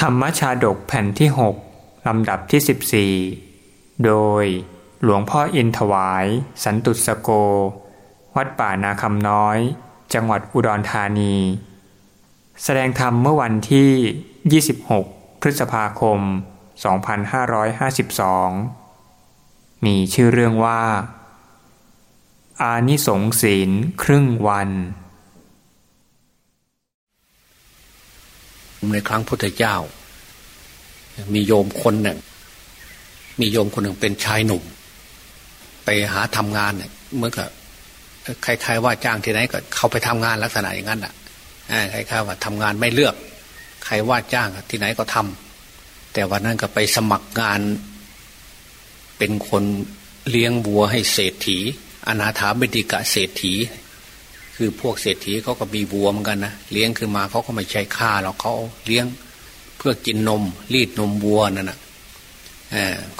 ธรรมชาดกแผ่นที่ 6 ลำดับที่ 14 โดยหลวงพ่ออินถวาย สันตุสโก วัดป่านาคำน้อย จังหวัดอุดรธานี แสดงธรรมเมื่อวันที่ 26 พฤษภาคม 2552 มีชื่อเรื่องว่า อานิสงส์ศีลครึ่งวัน ในครั้งพุทธเจ้า มีโยมคนหนึ่ง มีโยมคนหนึ่งเป็นชายหนุ่ม ไปหาทำงานเนี่ยเมื่อกับใครๆว่าจ้างที่ไหนก็เข้าไปทำงานลักษณะอย่างนั้นอะใครๆว่าทำงานไม่เลือก ใครว่าจ้างที่ไหนก็ทำแต่วันนั้นก็ไปสมัครงาน เป็นคนเลี้ยงวัวให้เศรษฐีอนาถาบิดิกะเศรษฐี คือพวกเศรษฐีเขาก็มีวัวเหมือนกันนะเลี้ยงขึ้นมาเขาก็ไม่ใช้ค่าหรอกเขาเลี้ยงเพื่อกินนม รีดนมวัวนั่นนะ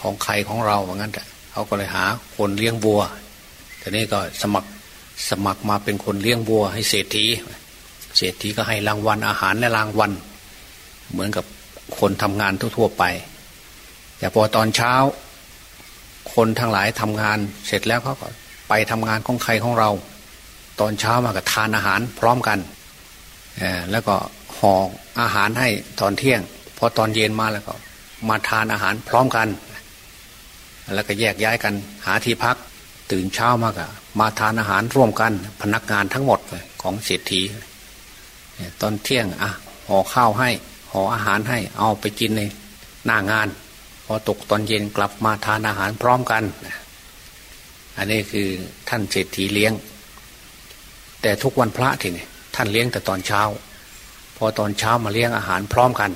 ของใครของเราเหมือนกันแต่เขาก็เลยหาคนเลี้ยงวัวแต่นี้ก็สมัครสมัครมาเป็นคนเลี้ยงวัว ให้เศรษฐี เศรษฐีก็ให้รางวัลอาหารและรางวัลเหมือนกับคนทำงานทั่วๆไป แต่พอตอนเช้า คนทั้งหลายทำงานเสร็จแล้วเขาก็ไปทำงานของใครของเรา ตอนเช้ามาก็ทานอาหารพร้อมกันแล้วก็ห่ออาหารให้ตอนเที่ยง พอตอนเย็นมาแล้วก็ มาทานอาหารพร้อมกัน แล้วก็แยกย้ายกันหาที่พัก ตื่นเช้ามาก็มาทานอาหารร่วมกัน พนักงานทั้งหมดของเศรษฐีตอนเที่ยงอะห่อข้าวให้ห่ออาหารให้เอาไปกินในหน้างาน พอตกตอนเย็นกลับมาทานอาหารพร้อมกัน อันนี้คือท่านเศรษฐีเลี้ยง แต่ทุกวันพระทีนี่ท่านเลี้ยงแต่ตอนเช้า พอตอนเช้ามาเลี้ยงอาหารพร้อมกัน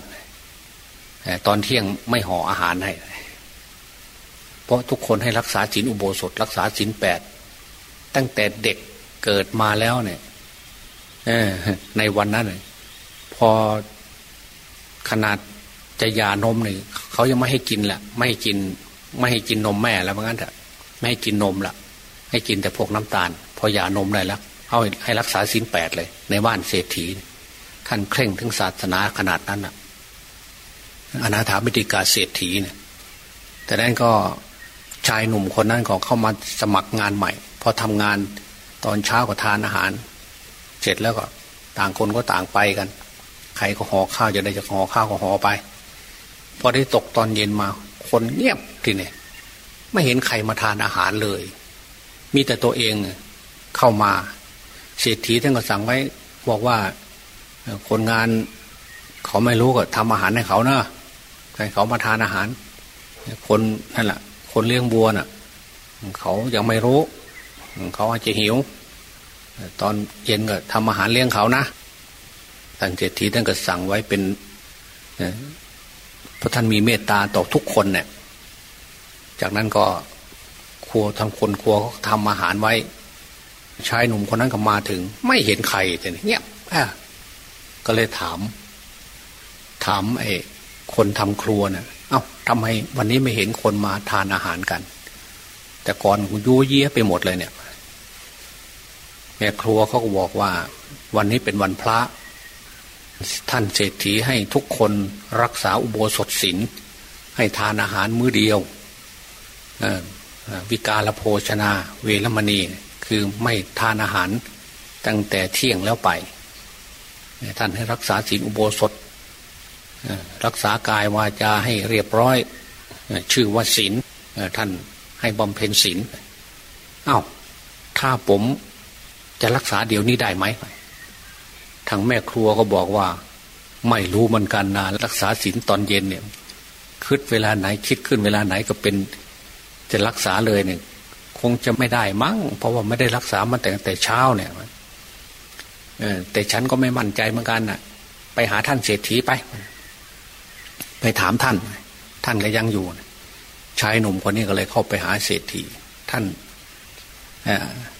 แต่ตอนเที่ยงไม่ห่ออาหารให้ เพราะทุกคนให้รักษาศีลอุโบสถ รักษาศีลแปดตั้งแต่เด็กเกิดมาแล้วเนี่ยในวันนั้นพอขนาดจะยานมเนี่ยเขายังไม่ให้กินแหละไม่ให้กิน ไม่ให้กินนมแม่แล้วเหมือนกันเถอะไม่ให้กินนมละให้กินแต่พวกน้ำตาล พอยานมได้แล้ว เอาให้รักษาศีลแปดเลย ในบ้านเศรษฐี ท่านเคร่งถึงศาสนาขนาดนั้นอะอนาถาบิติกาเศรษฐีเนี่ย แต่นั้นก็ชายหนุ่มคนนั้นก็เข้ามาสมัครงานใหม่ พอทำงานตอนเช้าก็ทานอาหาร เสร็จแล้วก็ ต่างคนก็ต่างไปกัน ใครก็ห่อข้าวจะได้จะห่อข้าวก็ห่อไป พอได้ตกตอนเย็นมา คนเงียบทีนี่ไม่เห็นใครมาทานอาหารเลย มีแต่ตัวเองเข้ามา เศรษฐีท่านก็สั่งไว้ บอกว่าคนงานเขาไม่รู้ก็ทำอาหารให้เขาเนะให้เขามาทานอาหาร คนนั่นแหละคนเลี้ยงบัวน่ะ เขายังไม่รู้ เขาอาจจะหิว ตอนเย็นก็ทำอาหารเลี้ยงเขานะท่านเศรษฐีท่านก็สั่งไว้เป็นเพราะท่านมีเมตตาต่อทุกคนเนี่ย จากนั้นก็ครัวทำคนครัวเขาทำอาหารไว้ ชายหนุ่มคนนั้นก็มาถึง ไม่เห็นใครแต่เงียบก็เลยถาม ถามไอ้คนทำครัวเนะ่ยเอา้าทำไมวันนี้ไม่เห็นคนมาทานอาหารกัน แต่ก่อนยูเยี้ยไปหมดเลยเนี่ย แม่ครัวเขาก็บอกว่า วันนี้เป็นวันพระ ท่านเศรษฐีให้ทุกคนรักษาอุโบสถศีลให้ทานอาหารมื้อเดียววิกาลโภชนา เวรมณี คือไม่ทานอาหารตั้งแต่เที่ยงแล้วไป ท่านให้รักษาศีลอุโบสถ รักษากายวาจาให้เรียบร้อย ชื่อว่าศีลท่านให้บำเพ็ญศีลอา้าวถ้าผมจะรักษาเดี๋ยวนี้ได้ไหมทางแม่ครัวก็บอกว่า ไม่รู้เหมือนกันนะรักษาศีลตอนเย็นเนี่ยคิดเวลาไหนคิดขึ้นเวลาไหนก็เป็น จะรักษาเลยเนี่ย คงจะไม่ได้มั้งเพราะว่าไม่ได้รักษามาแต่แต่เช้าเนี่ยแต่ฉันก็ไม่มั่นใจเหมือนกันน่ะ ไปหาท่านเศรษฐีไป ไปถามท่าน ท่านก็ยังอยู่ชายหนุ่มคนนี้ก็เลยเข้าไปหาเศรษฐี ท่าน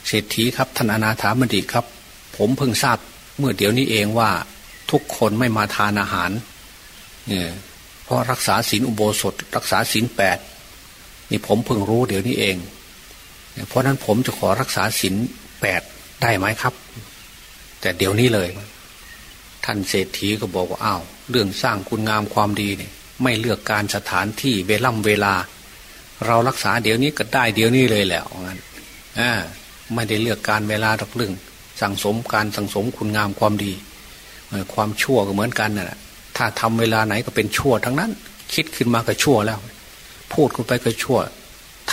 เศรษฐีครับ ท่านอนาถามดีครับ ผมเพิ่งทราบเมื่อเดี๋ยวนี้เองว่าทุกคนไม่มาทานอาหารเนี่ยเพราะรักษาศีลอุโบสถ รักษาศีลแปดนี่ผมเพิ่งรู้เดี๋ยวนี้เอง เพราะนั้นผมจะขอรักษาศีลแปดได้ไหมครับ แต่เดี๋ยวนี้เลย ท่านเศรษฐีก็บอกว่าอ้าวเรื่องสร้างคุณงามความดีเนี่ย ไม่เลือกการสถานที่เวล่ำเวลา เรารักษาเดี๋ยวนี้ก็ได้เดี๋ยวนี้เลยแหละงั้นอ่าไม่ได้เลือกการเวลาทักเรื่องสั่งสมการสั่งสมคุณงามความดีความชั่วก็เหมือนกันน่ะถ้าทำเวลาไหนก็เป็นชั่วทั้งนั้น คิดขึ้นมาก็ชั่วแล้ว พูดขึ้นไปก็ชั่ว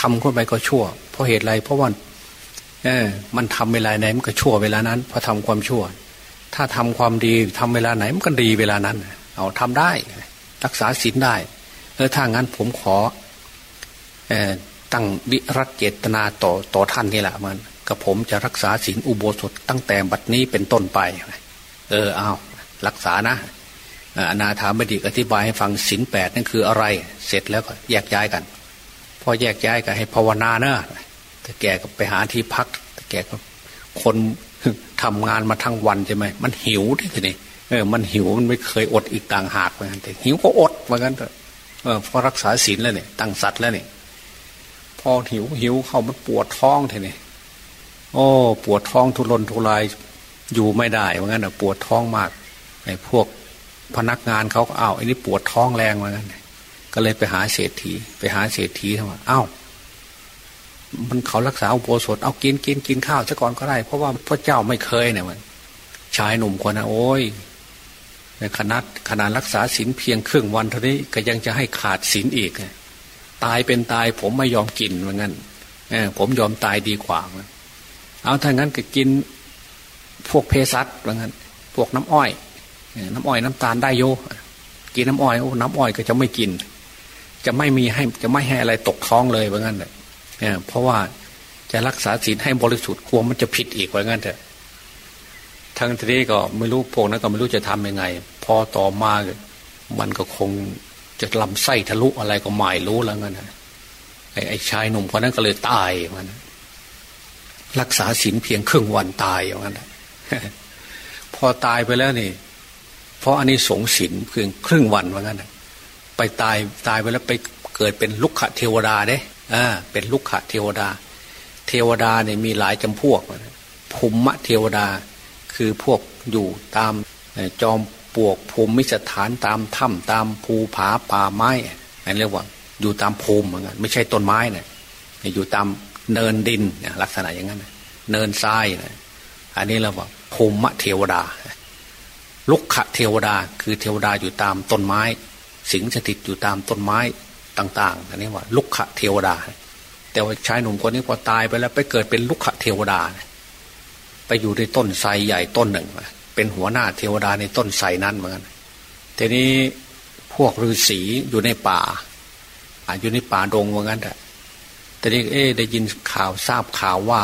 ทำขึ้นไปก็ชั่ว ราะเหตุไรเพราะว่าเออมันทำเวลาไหนมันก็ชั่วเวลานั้นพอทำความชั่ว ถ้าทำความดีทำเวลาไหนมันก็ดีเวลานั้น เอาทำได้ รักษาศีลได้เออถ้างั้นผมขออตั้งวิรัตเจตนาต่อต่อท่านนี่แหละมันกับผมจะรักษาศีลอุโบสถตั้งแต่บัดนี้เป็นต้นไป เออเอารักษานะอนาถามดีอธิบายให้ฟังศีลแปดนั่นคืออะไร เสร็จแล้วก็แยกย้ายกัน พอแยกย้ายกันให้ภาวนาเนอะ แต่แกก็ไปหาที่พัก แต่แกก็คนทำงานมาทั้งวันใช่ไหมมันหิวทีนี้เออ มันหิวมันไม่เคยอดอีกต่างหากเหมือนกันแต่หิวก็อดเหมือนกันเออพอรักษาศีลแล้วเนี่ยตั้งสัตว์แล้วเนี่ยพอหิวหิวเข้ามันปวดท้องทีนี้โอ้ ปวดท้องทุรนทุรายอยู่ไม่ได้เหมือนกันปวดท้องมากไอ้พวกพนักงานเขาก็อ้าวไอ้นี่ปวดท้องแรงเหมือนกันก็เลยไปหาเศรษฐี ไปหาเศรษฐีทำไมอ้าว มันเขารักษาอุโบสถเอากินกินกินข้าวซะก่อนก็ได้ เพราะว่าพระเจ้าไม่เคยเนี่ยมันชายหนุ่มคนนะโอ้ยในขนาดขนาดรักษาศีลเพียงครึ่งวันเท่านี้ก็ยังจะให้ขาดศีลอีกตายเป็นตายผมไม่ยอมกินเหมือนกันผมยอมตายดีกว่าเอาถ้างั้นก็กินพวกเพสัตเหมือนกันพวกน้ำอ้อยน้ำอ้อยน้ำตาลได้โยกินน้ำอ้อยโอ้น้ำอ้อยก็จะไม่กิน จะไม่มีให้จะไม่ให้อะไรตกท้องเลยเหมือนกันเลย เพราะว่าจะรักษาศีลให้บริสุทธิ์กลัวมันจะผิดอีกเหมือนกันเถอะทั้งทีนี้ก็ไม่รู้พวกนั้นก็ไม่รู้จะทํำยังไง พอต่อมามันก็คงจะลำไส้ทะลุอะไรก็ไม่รู้แล้วงั้นไอ้ไอ้ชายหนุ่มคนนั้นก็เลยตายมันรักษาศีลเพียงครึ่งวันตายอย่างนั้นพอตายไปแล้วนี่ เพราะอันนี้สงศีลเพียงครึ่งวันว่างั้นไปตายตายไปแล้วไปเกิดเป็นลุกขเทวดาเด้ เป็นลุกขะเทวดา เทวดาเนี่ยมีหลายจำพวกภูมิเทวดาคือพวกอยู่ตามจอมปวกภูมิสถานตามถ้ำตามภูผาป่าไม้อันเรียกว่าอยู่ตามภูมิเหมือนกันไม่ใช่ต้นไม้เนี่ยอยู่ตามเนินดินลักษณะอย่างนั้นเนินทรายนะอันนี้เราบอกภูมิเทวดา ลุกขะเทวดา คือเทวดาอยู่ตามต้นไม้ สิงสถิตอยู่ตามต้นไม้ ต่างๆอันนี้ว่าลุกขะเทวดา แต่ว่าชายหนุ่มคนนี้พอตายไปแล้วไปเกิดเป็นลุกขะเทวดา ไปอยู่ในต้นไทรใหญ่ต้นหนึ่ง เป็นหัวหน้าเทวดาในต้นไทรนั้นเหมือนกันทีนี้พวกฤาษีอยู่ในป่าอยู่ในป่าดงเหมือนกันแต่แต่นี้เอ๊ได้ยินข่าวทราบข่าวว่า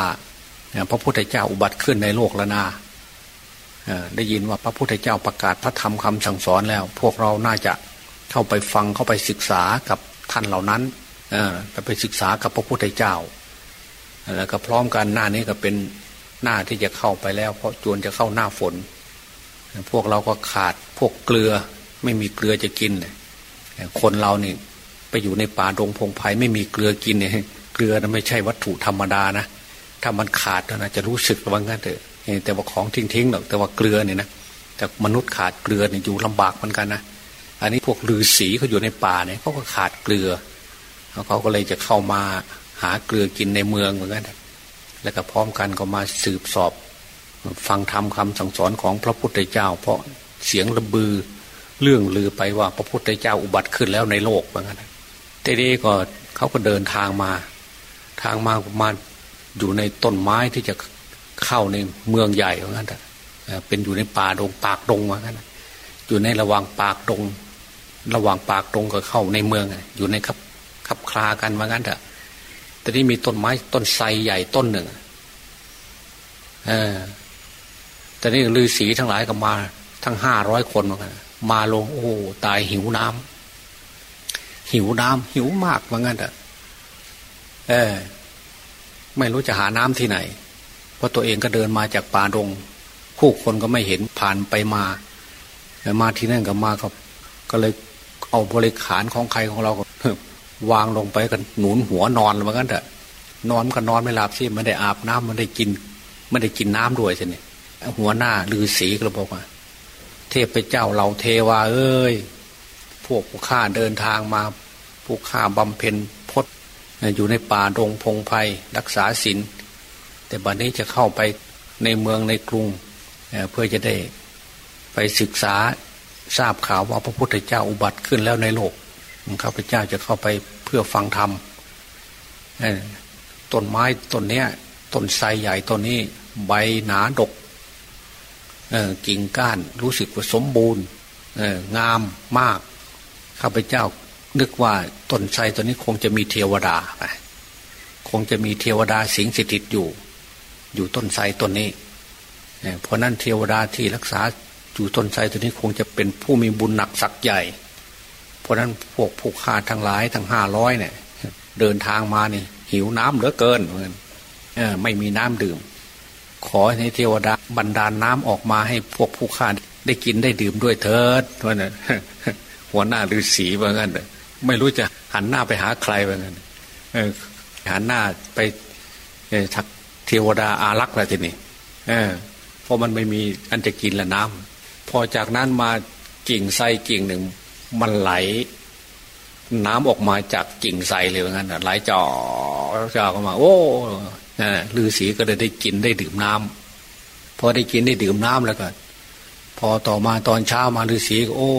พระพุทธเจ้าอุบัติขึ้นในโลกแล้วนาได้ยินว่าพระพุทธเจ้าประกาศพระธรรมคำสั่งสอนแล้ว พวกเราน่าจะเข้าไปฟังเข้าไปศึกษากับ ท่านเหล่านั้นไปไปศึกษากับพระพุทธเจ้า แล้วก็พร้อมกันหน้านี้ก็เป็นหน้าที่จะเข้าไปแล้ว เพราะจวนจะเข้าหน้าฝน พวกเราก็ขาดพวกเกลือไม่มีเกลือจะกินคนเราเนี่ยไปอยู่ในป่าดงพงไพ่ไม่มีเกลือกินเนี่ยเกลือนะไม่ใช่วัตถุธรรมดานะถ้ามันขาดนะจะรู้สึกว่างั้นเถอะแต่ว่าของทิ้งๆหรอกแต่ว่าเกลือเนี่ยนะแต่มนุษย์ขาดเกลือเนี่ยอยู่ลำบากเหมือนกันนะ อันนี้พวกฤาษีเขาอยู่ในป่าเนี่ยเขาก็ขาดเกลือเขาก็เลยจะเข้ามาหาเกลือกินในเมืองเหมือนกันแล้วก็พร้อมกันก็มาสืบสอบ ฟังธรรมคาสั่งสอนของพระพุทธเจ้า เพราะเสียงระบือเรื่องลือไปว่าพระพุทธเจ้าอุบัติขึ้นแล้วในโลกเหมือนกันทีนี้ก็เขาก็เดินทางมา ทางมาประมาณอยู่ในต้นไม้ที่จะเข้าในเมืองใหญ่เหมือนกันเป็นอยู่ในป่าดงปากดงเหมือนกันอยู่ในระหว่างปากดง ระหว่างปากดงกับเข้าในเมืองอยู่ในคับคับคลากันเหมือนกันเถอะแต่นี่มีต้นไม้ต้นไทรใหญ่ต้นหนึ่งเออแต่นี่ฤาษีทั้งหลายก็มา ทั้งห้าร้อยคนเหมือนกันมาลงโอ้ตายหิวน้ำหิวน้ำหิวมากเหมือนกันเออ ไม่รู้จะหาน้ำที่ไหน เพราะตัวเองก็เดินมาจากป่าดงผู้คนก็ไม่เห็นผ่านไปมา มาที่นั่นก็มาก็ก็เลย เอาบริขารของใครของเราก็วางลงไปกันหนุนหัวนอนเหมือนกันเถอะนอนก็นอนไม่หลับสิมันได้อาบน้ำมันได้กินไม่ได้กินน้ำด้วยสิเนี่ยหัวหน้าลือสีก็บอกว่า เทพเจ้าเราเทวาเอ้ยพวกผู้ข้าเดินทางมาผู้ข้าบำเพ็ญพจน์อยู่ในป่าดงพงไพ่รักษาศีลแต่บัดนี้จะเข้าไปในเมืองในกรุงเพื่อจะได้ไปศึกษา ทราบข่าวว่าพระพุทธเจ้าอุบัติขึ้นแล้วในโลกข้าพเจ้าจะเข้าไปเพื่อฟังธรรมต้นไม้ต้นเนี้ยต้นไทรใหญ่ต้นนี้ ใบหนาดกกิ่งก้านรู้สึกว่าสมบูรณ์งามมาก ข้าพเจ้านึกว่าต้นไทรตัวนี้คงจะมีเทวดาคงจะมีเทวดาสิงสถิตอยู่ อยู่ต้นไทรต้นนี้เพราะนั้นเทวดาที่รักษา อยู่ต้นไทรตัวนี้คงจะเป็นผู้มีบุญหนักสักใหญ่ เพราะนั้นพวกผู้ฆ่าทั้งหลายทั้งห้าร้อยเนี่ย เดินทางมานี่ หิวน้ำเหลือเกินเหมือนไม่มีน้ำดื่ม ขอให้เทวดาบันดาลน้ำออกมาให้พวกผู้ฆ่าได้กินได้ดื่มด้วยเถิดว่าน่ะหัวหน้าฤาษีว่างั้นไม่รู้จะหันหน้าไปหาใครว่างั้นหันหน้าไปทักเทวดาอารักษ์อะไรทีนี้เพราะมันไม่มีอันจะกินละน้ำ อจากนั้นมากิ่งไทรกิ่งหนึ่ง มันไหล น้ำออกมาจากกิ่งไทรเลยงั้นไหลจ่อจ่อเข้ามา โอ้ฤาษีก็ได้ได้กินได้ดื่มน้ำพอได้กินได้ดื่มน้ำแล้วก็พอต่อมาตอนเช้ามาฤาษีก็โอ้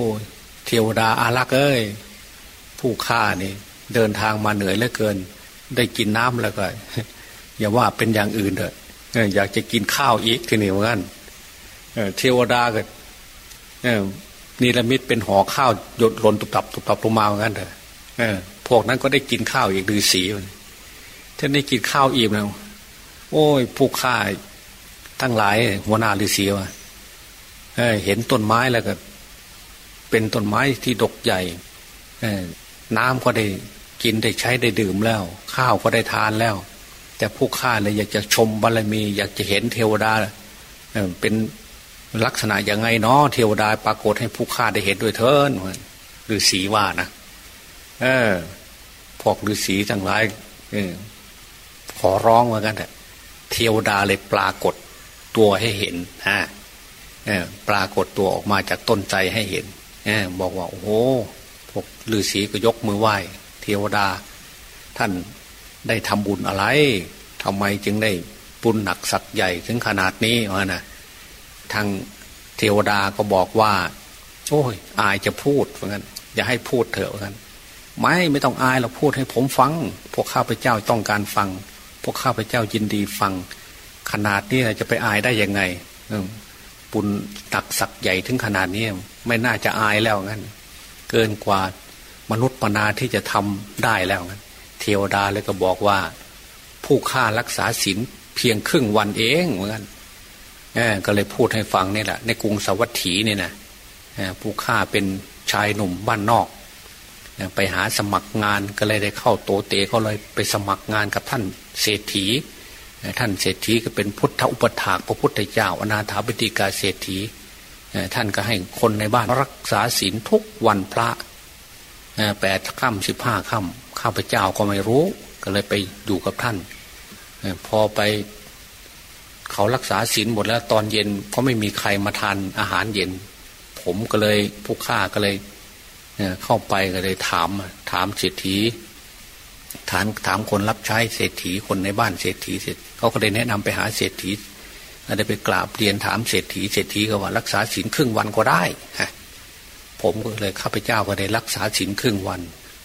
เทวดาอารักษ์เอ้ยผู้ฆ่านี่ เดินทางมาเหนื่อยเหลือเกิน ได้กินน้ำแล้วก็ อย่าว่าเป็นอย่างอื่นเถอะอยากจะกินข้าวอีกทีนี้เหมือนกันเทวดาก็ นิรมิตเป็นห่อข้าวหยดหล่นตุบตับตุบตับลงมาเหมือนกันเถอะพวกนั้นก็ได้กินข้าวอีกดือสีท่านได้กินข้าวอิ่มแล้วโอ้ยผู้ฆ่าทั้งหลายหัวหน้าฤาษีวะเห็นต้นไม้แล้วก็ เป็นต้นไม้ที่ดกใหญ่น้ำก็ได้กินได้ใช้ได้ดื่มแล้ว ข้าวก็ได้ทานแล้ว แต่ผู้ฆ่าเลยอยากจะชมบารมี อยากจะเห็นเทวดาเป็น ลักษณะอย่างไงเนาะเทวดาปรากฏให้ผู้ฆ่าได้เห็นด้วยเถินหรือสีว่านะเออพวกฤาษีทั้งหลายขอร้องเหมือนกันแต่เทวดาเลยปรากฏตัวให้เห็นฮะปรากฏตัวออกมาจากต้นใจให้เห็นบอกว่า โอ้โหพวกฤาษีก็ยกมือไหว้ เทวดา ท่านได้ทำบุญอะไรทำไมจึงได้บุญหนักสักใหญ่ถึงขนาดนี้วะนะ ทางเทวดาก็บอกว่า โอ้ย อายจะพูดเหมือนกันอย่าให้พูดเถอะเหมือนกันไม่ไม่ต้องอายเราพูดให้ผมฟัง พวกข้าพเจ้าต้องการฟัง พวกข้าพเจ้ายินดีฟัง ขนาดนี้จะไปอายได้ยังไงบุญตักสักใหญ่ถึงขนาดนี้ไม่น่าจะอายแล้วงั้น เกินกว่ามนุษย์ปนาที่จะทำได้แล้วงั้น เทวดาเลยก็บอกว่า ผู้ฆ่ารักษาศีลเพียงครึ่งวันเองเหมือนกัน ก็เลยพูดให้ฟังนี่แหละในกรุงสวัสถีนี่นะผู้ฆ่าเป็นชายหนุ่มบ้านนอก ไปหาสมัครงานก็เลยได้เข้าโตเตก็เลยไปสมัครงานกับท่านเศรษฐี ท่านเศรษฐีก็เป็นพุทธอุปถากพระพุทธเจ้า อนาถาบิติกาเศรษฐีท่านก็ให้คนในบ้านรักษาศีลทุกวันพระแปดค่ำสิบห้าค่ำข้าพเจ้าก็ไม่รู้ ก็เลยไปอยู่กับท่าน พอไป เขารักษาศีลหมดแล้วตอนเย็นก็ไม่มีใครมาทานอาหารเย็น ผมก็เลยผู้ฆ่าก็เลยเข้าไปก็เลยถาม ถามเศรษฐีถามถามคนรับใช้เศรษฐีคนในบ้านเศรษฐีเสร็จเขาก็เลยแนะนำไปหาเศรษฐีได้ไปกราบเรียนถามเศรษฐีเศรษฐีก็ว่ารักษาศีลครึ่งวันก็ได้ฮะผมก็เลยข้าพเจ้าก็ได้รักษาศีลครึ่งวัน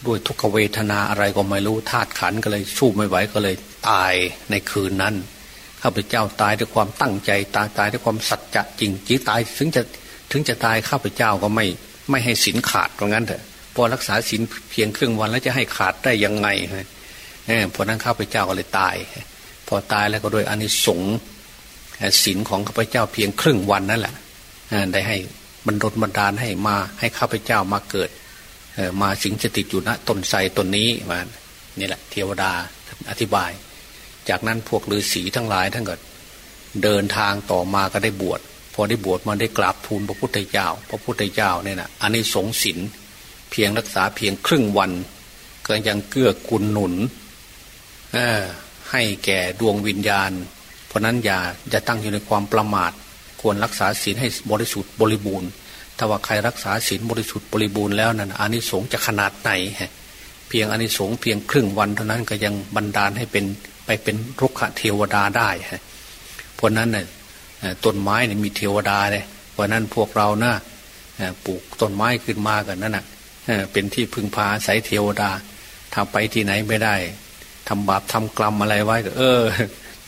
ด้วยทุกเวทนาอะไรก็ไม่รู้ธาตุขันก็เลยสู้ไม่ไหวก็เลยตายในคืนนั้น ข้าพเจ้าตายด้วยความตั้งใจตายตายด้วยความสัจจะจริงจีตายถึงจะถึงจะตายข้าพเจ้าก็ไม่ไม่ให้ศีลขาดเพราะงั้นเถอะพอรักษาศีลเพียงครึ่งวันแล้วจะให้ขาดได้ยังไงเพราะนั้นข้าพเจ้าก็เลยตาย พอตายแล้วก็โดยอนิสงส์ศีลของข้าพเจ้าเพียงครึ่งวันนั่นแหละได้ให้บรรดบันดาลให้มาให้ข้าพเจ้ามาเกิดมาสิงสถิตอยู่ณต้นไทรต้นนี้มานี่แหละ เทวดาอธิบาย จากนั้นพวกฤาษีทั้งหลายทั้งก็เดินทางต่อมาก็ได้บวชพอได้บวชมาได้กราบทูลพระพุทธเจ้า พระพุทธเจ้าเนี่ยนะอันนี้สงสินเพียงรักษาเพียงครึ่งวัน ก็ยังเกื้อกูลหนุนให้แก่ดวงวิญญาณ เพราะนั้นอย่าจะตั้งอยู่ในความประมาท ควรรักษาศีลให้บริสุทธิ์บริบูรณ์ถ้าว่าใครรักษาศีลบริสุทธิ์บริบูรณ์แล้วนั่นอานิสงส์จะขนาดไหนเพียงอานิสงส์เพียงครึ่งวันเท่านั้นก็ยังบันดาลให้เป็น ไปเป็นรุกขเทวดาได้เพราะนั้นเนี่ยต้นไม้เนี่ยมีเทวดาเลยเพราะนั้นพวกเรานะปลูกต้นไม้ขึ้นมากันนั่นน่ะเป็นที่พึ่งพาอาศัยเทวดาทำไปที่ไหนไม่ได้ทำบาปทำกรรมอะไรไว้ก็เออ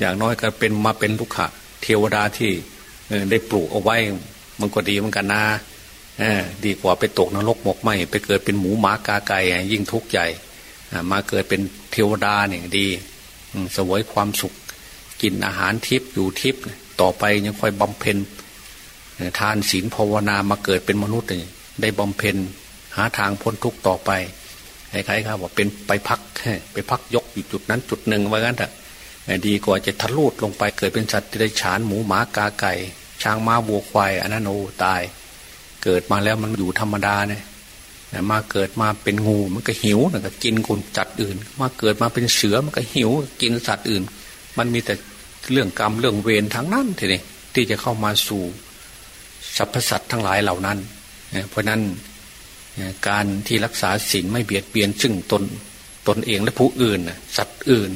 อย่างน้อยก็เป็นมาเป็นลูกขะเทวดาที่ได้ปลูกเอาไว้มันก็ดีเหมือนกันนะดีกว่าไปตกนรกหมกไหมไปเกิดเป็นหมูหมากาไก่ยิ่งทุกข์ใหญ่มาเกิดเป็นเทวดาเนี่ยดี สวยความสุข กินอาหารทิพย์อยู่ทิพย์ต่อไปยังค่อยบำเพ็ญทานศีลภาวนามาเกิดเป็นมนุษย์ได้บำเพ็ญหาทางพ้นทุกข์ต่อไปคล้ายๆครับว่าเป็นไปพักไปพักยกอยู่จุดนั้นจุดหนึ่งว่างั้นเถอะดีกว่าจะทะลุลงไปเกิดเป็นสัตว์ที่ได้ฉานหมูหมากาไก่ ช้างม้าวัวควายอันนั้นโอ้ตาย เกิดมาแล้วมันอยู่ธรรมดาเนี่ย มาเกิดมาเป็นงูมันก็หิวนก็กินคนจัดอื่น มาเกิดมาเป็นเสือมันก็หิวกินสัตว์อื่น มันมีแต่เรื่องกรรมเรื่องเวรทั้งนั้นทีนี้ที่จะเข้ามาสู่สรรพสัตว์ทั้งหลายเหล่านั้น เพราะนั้นการที่รักษาศีลไม่เบียดเบียนซึ่งตนตนเองและผู้อื่นสัตว์อื่น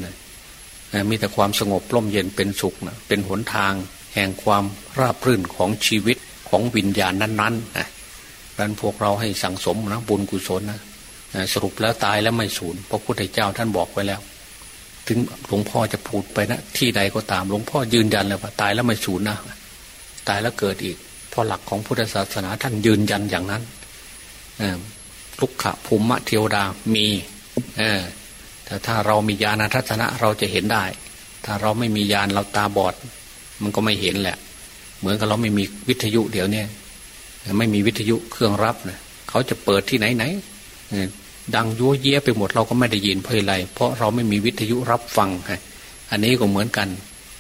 มีแต่ความสงบร่มเย็นเป็นสุขเป็นหนทาง แห่งความราบรื่นของชีวิตของวิญญาณนั้นๆนะ นั้นพวกเราให้สั่งสมนะบุญกุศลนะสรุปแล้วตายแล้วไม่สูญพระพุทธเจ้าท่านบอกไว้แล้ว ถึงหลวงพ่อจะพูดไปนะที่ใดก็ตามหลวงพ่อยืนยันเลยว่าตายแล้วไม่สูญนะตายแล้วเกิดอีกเพราะหลักของพุทธศาสนาท่านยืนยันอย่างนั้นลุกขะภูมิเทวดามีแต่ถ้าเรามีญาณทัศนะเราจะเห็นได้ ถ้าเราไม่มีญาณเราตาบอด มันก็ไม่เห็นแหละ เหมือนกับเราไม่มีวิทยุเดี๋ยวนี้ ไม่มีวิทยุเครื่องรับเนะเขาจะเปิดที่ไหนไหนดังยั่วเยี่ยไปหมดเราก็ไม่ได้ยินเพราะอะไรเพราะเราไม่มีวิทยุรับฟังอันนี้ก็เหมือนกัน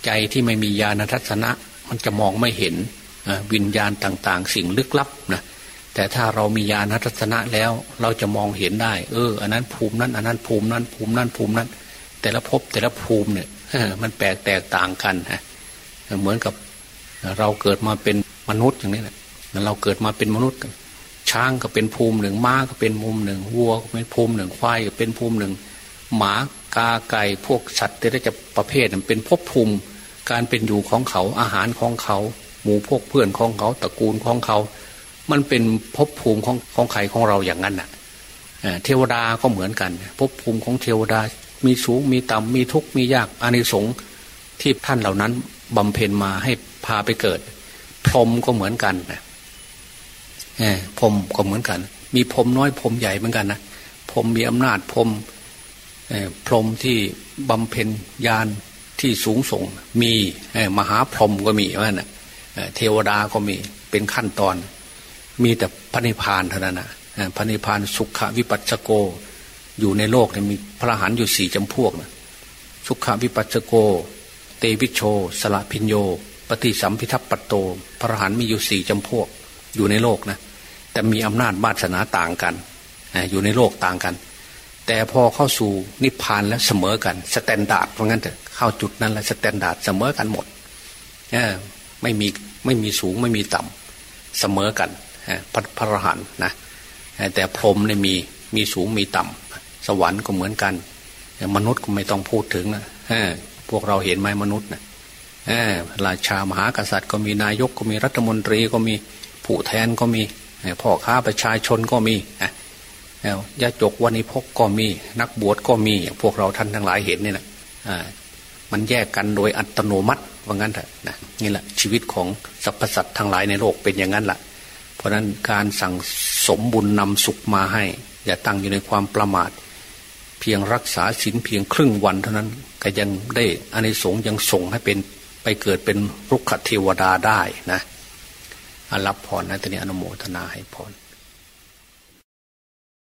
ใจที่ไม่มีญาณทัศนะมันจะมองไม่เห็นวิญญาณต่าง ๆ สิ่งลึกลับนะแต่ถ้าเรามีญาณทัศนะแล้ว เราจะมองเห็นได้ เออ อันนั้นภูมินั้น อันนั้นภูมินั้น ภูมินั้นภูมินั้น แต่ละภพแต่ละภูมิเนี่ยมันแปลกแตกต่างกันฮะเหมือนกับเราเกิดมาเป็นมนุษย์อย่างนี้แหละ เราเกิดมาเป็นมนุษย์ช้างก็เป็นภูมิหนึ่งม้าก็เป็นภูมิหนึ่งวัวก็เป็นภูมิหนึ่งควายก็เป็นภูมิหนึ่ง หมากาไก่พวกสัตว์ที่จะประเภทเป็นภพภูมิการเป็นอยู่ของเขาอาหารของเขา หมู่พวกเพื่อนของเขาตระกูลของเขา มันเป็นภพภูมิของของใครของเราอย่างนั้นน่ะเทวดาก็เหมือนกันภพภูมิของเทวดามีสูงมีต่ำมีทุกข์มียากอานิสงส์ที่ท่านเหล่านั้นบำเพ็ญมาให้พาไปเกิด พรหมก็เหมือนกันนะ พรมก็เหมือนกัน มีพรมน้อยพรมใหญ่เหมือนกันนะพรมมีอำนาจพรมพรมที่บำเพ็ญญาณที่สูงส่งมีมหาพรหมก็มีว่านะเทวดาก็มีเป็นขั้นตอน มีแต่พระนิพพานเท่านั้นนะพระนิพพานสุขวิปัสสโก อยู่ในโลกเนี่ยมีพระหันอยู่สี่จำพวกนะสุกขวิปัสสโก เตวิชโช ฉฬภิญโญ ปฏิสัมภิทัปปัตโต พระอรหันต์มีอยู่สี่จำพวก อยู่ในโลกนะ แต่มีอำนาจวาสนาต่างกัน อยู่ในโลกต่างกัน แต่พอเข้าสู่นิพพานแล้วเสมอกัน standard ว่างั้นเถอะเข้าจุดนั้นแล้ว standard เสมอกันหมดไม่มีไม่มีสูงไม่มีต่ำเสมอกันพระพระอรหันต์นะแต่พรหมเนี่ยมีมีสูงมีต่ำสวรรค์ก็เหมือนกัน มนุษย์ก็ไม่ต้องพูดถึงนะพวกเราเห็นไหมมนุษย์นะราชามหากษัตริย์ก็มีนายกก็มีรัฐมนตรีก็มีผู้แทนก็มี พ่อค้าประชาชนก็มียาจกวันิพกก็มีนักบวชก็มีพวกเราท่านทั้งหลายเห็นนี่แหละมันแยกกันโดยอัตโนมัติว่างั้นเถอะนะนี่แหละชีวิตของสรรพสัตว์ทั้งหลายในโลกเป็นอย่างนั้นแหละเพราะนั้นการสั่งสมบุญนำสุขมาให้ อย่าตั้งอยู่ในความประมาท เพียงรักษาศีลเพียงครึ่งวันเท่านั้นก็ยังได้อานิสงส์ยังส่งให้เป็นไปเกิดเป็นรุกขเทวดาได้นะ รับพรนะตอนนี้อนุโมทนาให้พร